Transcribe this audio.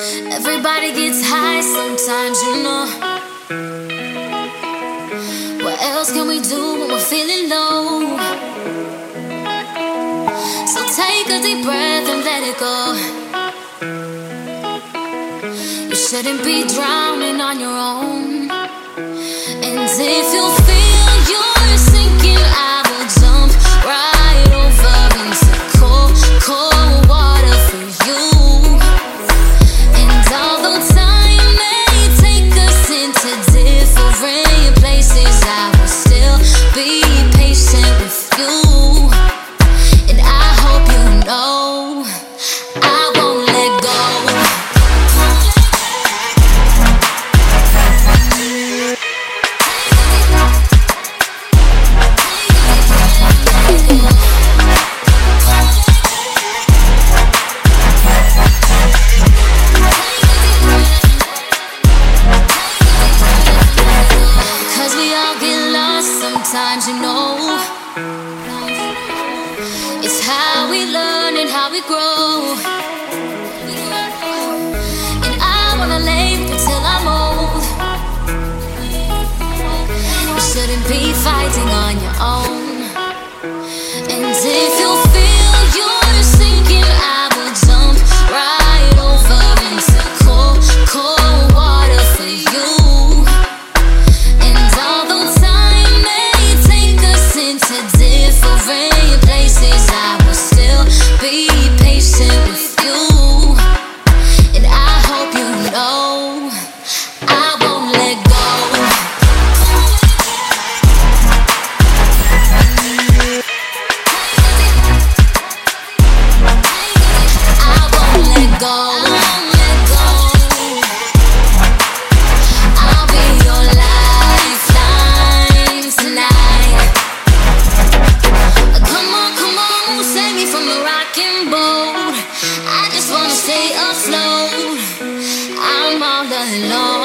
Everybody gets high sometimes, you know. What else can we do when we're feeling low? So take a deep breath and let it go. You shouldn't be drowning on your own. sometimes you know. It's how we learn and how we grow. rocking bold. I just wanna stay afloat. I'm all alone.